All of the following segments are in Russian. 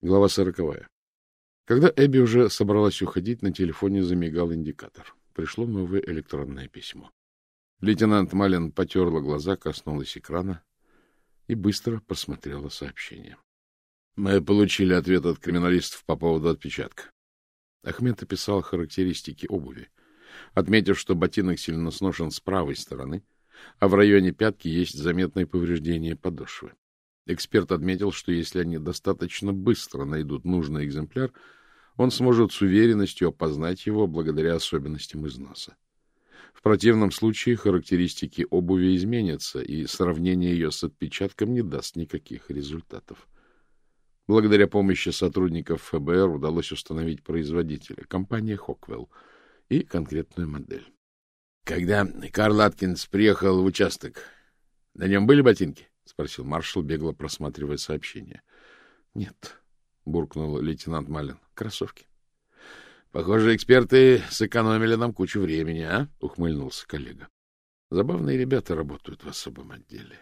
Глава сороковая. Когда Эбби уже собралась уходить, на телефоне замигал индикатор. Пришло новое электронное письмо. Лейтенант Малин потерла глаза, коснулась экрана и быстро просмотрела сообщение. Мы получили ответ от криминалистов по поводу отпечатка. Ахмед описал характеристики обуви, отметив, что ботинок сильно сношен с правой стороны, а в районе пятки есть заметное повреждение подошвы. Эксперт отметил, что если они достаточно быстро найдут нужный экземпляр, он сможет с уверенностью опознать его благодаря особенностям износа. В противном случае характеристики обуви изменятся, и сравнение ее с отпечатком не даст никаких результатов. Благодаря помощи сотрудников ФБР удалось установить производителя, компания Хоквелл, и конкретную модель. Когда Карл Аткинс приехал в участок, на нем были ботинки? — спросил маршал, бегло просматривая сообщение. — Нет, — буркнул лейтенант Малин. — Кроссовки. — Похоже, эксперты сэкономили нам кучу времени, а? — ухмыльнулся коллега. Забавные ребята работают в особом отделе.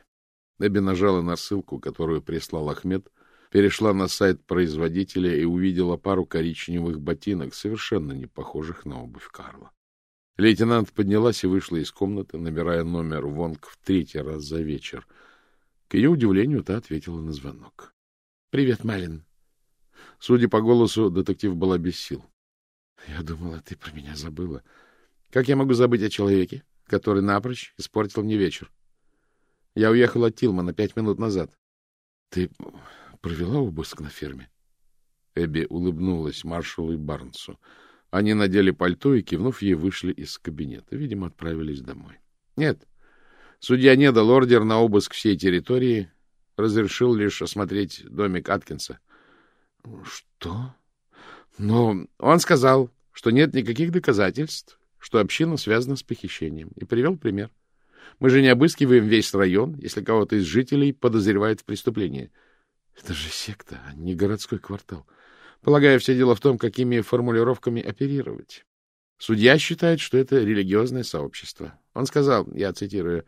Эбби нажала на ссылку, которую прислал Ахмед, перешла на сайт производителя и увидела пару коричневых ботинок, совершенно не похожих на обувь Карла. Лейтенант поднялась и вышла из комнаты, набирая номер Вонг в третий раз за вечер — к ее удивлению, та ответила на звонок. — Привет, Малин. Судя по голосу, детектив была без сил. — Я думала, ты про меня забыла. Как я могу забыть о человеке, который напрочь испортил мне вечер? Я уехал от Тилмана пять минут назад. — Ты провела обыск на ферме? Эбби улыбнулась маршалу и Барнсу. Они надели пальто и, кивнув ей, вышли из кабинета. Видимо, отправились домой. — Нет, Судья не дал ордер на обыск всей территории, разрешил лишь осмотреть домик Аткинса. — Что? Но он сказал, что нет никаких доказательств, что община связана с похищением, и привел пример. Мы же не обыскиваем весь район, если кого-то из жителей подозревают в преступлении. Это же секта, а не городской квартал. Полагаю, все дело в том, какими формулировками оперировать. Судья считает, что это религиозное сообщество. Он сказал, я цитирую,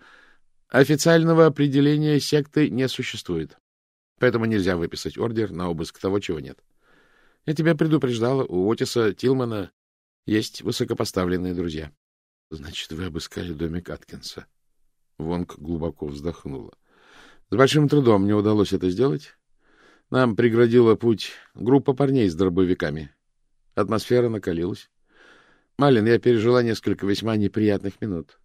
«Официального определения секты не существует, поэтому нельзя выписать ордер на обыск того, чего нет. Я тебя предупреждала, у Отиса Тилмана есть высокопоставленные друзья». «Значит, вы обыскали домик Аткинса?» Вонг глубоко вздохнула. «С большим трудом мне удалось это сделать. Нам преградила путь группа парней с дробовиками. Атмосфера накалилась. Малин, я пережила несколько весьма неприятных минут.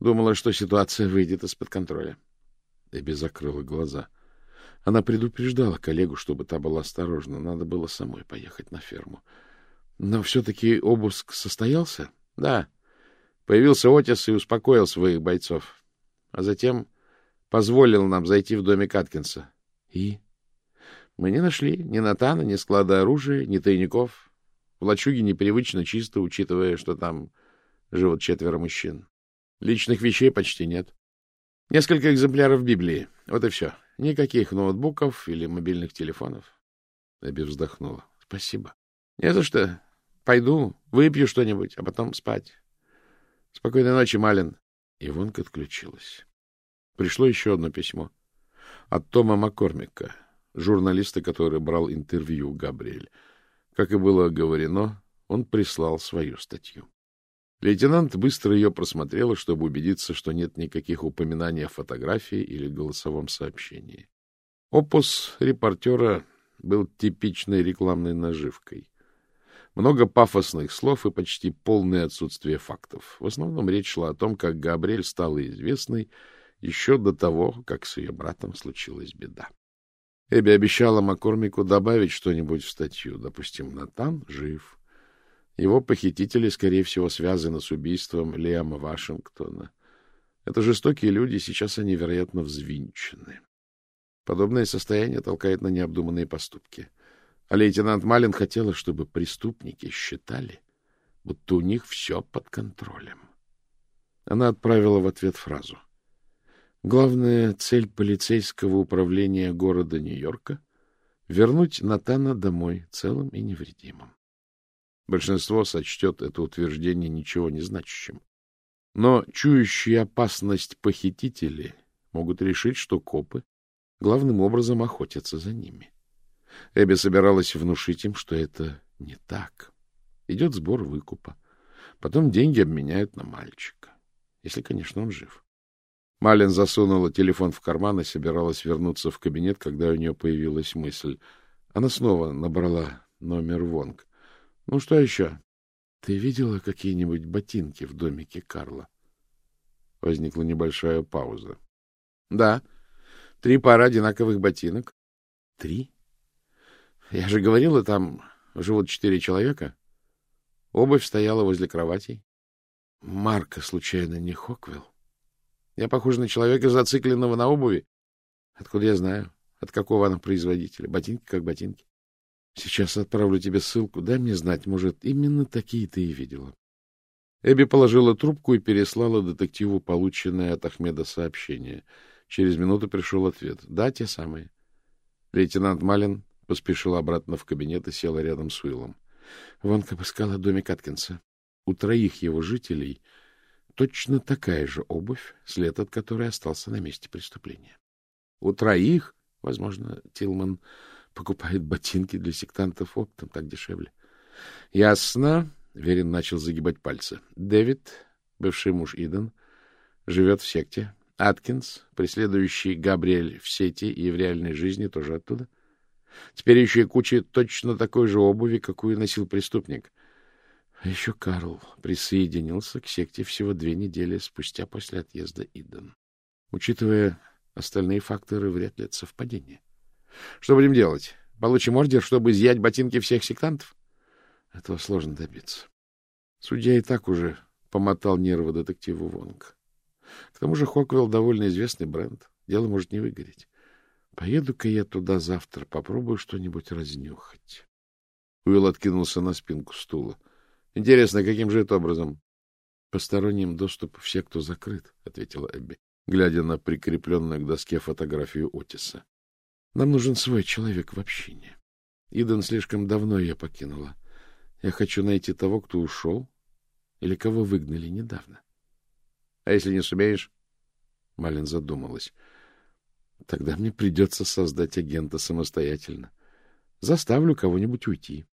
Думала, что ситуация выйдет из-под контроля. Эбби закрыла глаза. Она предупреждала коллегу, чтобы та была осторожна. Надо было самой поехать на ферму. Но все-таки обыск состоялся? Да. Появился Отис и успокоил своих бойцов. А затем позволил нам зайти в домик Аткинса. И? Мы не нашли ни Натана, ни склада оружия, ни тайников. В лачуге непривычно чисто, учитывая, что там живут четверо мужчин. Личных вещей почти нет. Несколько экземпляров Библии. Вот и все. Никаких ноутбуков или мобильных телефонов. Эбби вздохнула. — Спасибо. — Не за что. Пойду, выпью что-нибудь, а потом спать. Спокойной ночи, Малин. Ивонка отключилась. Пришло еще одно письмо. От Тома Маккормика, журналиста, который брал интервью у Габриэль. Как и было оговорено, он прислал свою статью. Лейтенант быстро ее просмотрела, чтобы убедиться, что нет никаких упоминаний о фотографии или голосовом сообщении. Опус репортера был типичной рекламной наживкой. Много пафосных слов и почти полное отсутствие фактов. В основном речь шла о том, как Габриэль стала известной еще до того, как с ее братом случилась беда. Эбби обещала Маккормику добавить что-нибудь в статью. Допустим, Натан жив. Его похитители, скорее всего, связаны с убийством Лиама Вашингтона. Это жестокие люди, сейчас они, вероятно, взвинчены. Подобное состояние толкает на необдуманные поступки. А лейтенант Малин хотела, чтобы преступники считали, будто у них все под контролем. Она отправила в ответ фразу — Главная цель полицейского управления города Нью-Йорка — вернуть Натана домой целым и невредимым. Большинство сочтет это утверждение ничего не значащим. Но чующие опасность похитители могут решить, что копы главным образом охотятся за ними. Эбби собиралась внушить им, что это не так. Идет сбор выкупа. Потом деньги обменяют на мальчика. Если, конечно, он жив. Малин засунула телефон в карман и собиралась вернуться в кабинет, когда у нее появилась мысль. Она снова набрала номер Вонг. — Ну, что еще? — Ты видела какие-нибудь ботинки в домике Карла? Возникла небольшая пауза. — Да. Три пары одинаковых ботинок. — Три? Я же говорила, там живут четыре человека. Обувь стояла возле кроватей. Марка, случайно, не Хоквилл? Я похож на человека, зацикленного на обуви. Откуда я знаю? От какого она производителя? Ботинки как ботинки. Сейчас отправлю тебе ссылку. Дай мне знать, может, именно такие ты и видела. Эбби положила трубку и переслала детективу полученное от Ахмеда сообщение. Через минуту пришел ответ. Да, те самые. Лейтенант Малин поспешила обратно в кабинет и села рядом с Уиллом. Вонка обыскала домик Аткинса. У троих его жителей точно такая же обувь, след от которой остался на месте преступления. У троих, возможно, Тилман покупает ботинки для сектантов оптом, так дешевле. — Ясно. Верин начал загибать пальцы. Дэвид, бывший муж Иден, живет в секте. Аткинс, преследующий Габриэль в сети и в реальной жизни, тоже оттуда. Теперь еще и куча точно такой же обуви, какую носил преступник. А еще Карл присоединился к секте всего две недели спустя после отъезда Иден. Учитывая остальные факторы, вряд ли это совпадение. Что будем делать? Получим ордер, чтобы изъять ботинки всех сектантов? Этого сложно добиться. Судья и так уже помотал нервы детективу Вонг. К тому же Хоквелл довольно известный бренд. Дело может не выгореть. Поеду-ка я туда завтра, попробую что-нибудь разнюхать. Уилл откинулся на спинку стула. — Интересно, каким же это образом? — Посторонним доступ в секту закрыт, — ответила Эбби, глядя на прикрепленную к доске фотографию Отиса. — Нам нужен свой человек в общине. Иден слишком давно я покинула. Я хочу найти того, кто ушел или кого выгнали недавно. — А если не сумеешь? Малин задумалась. Тогда мне придется создать агента самостоятельно. Заставлю кого-нибудь уйти.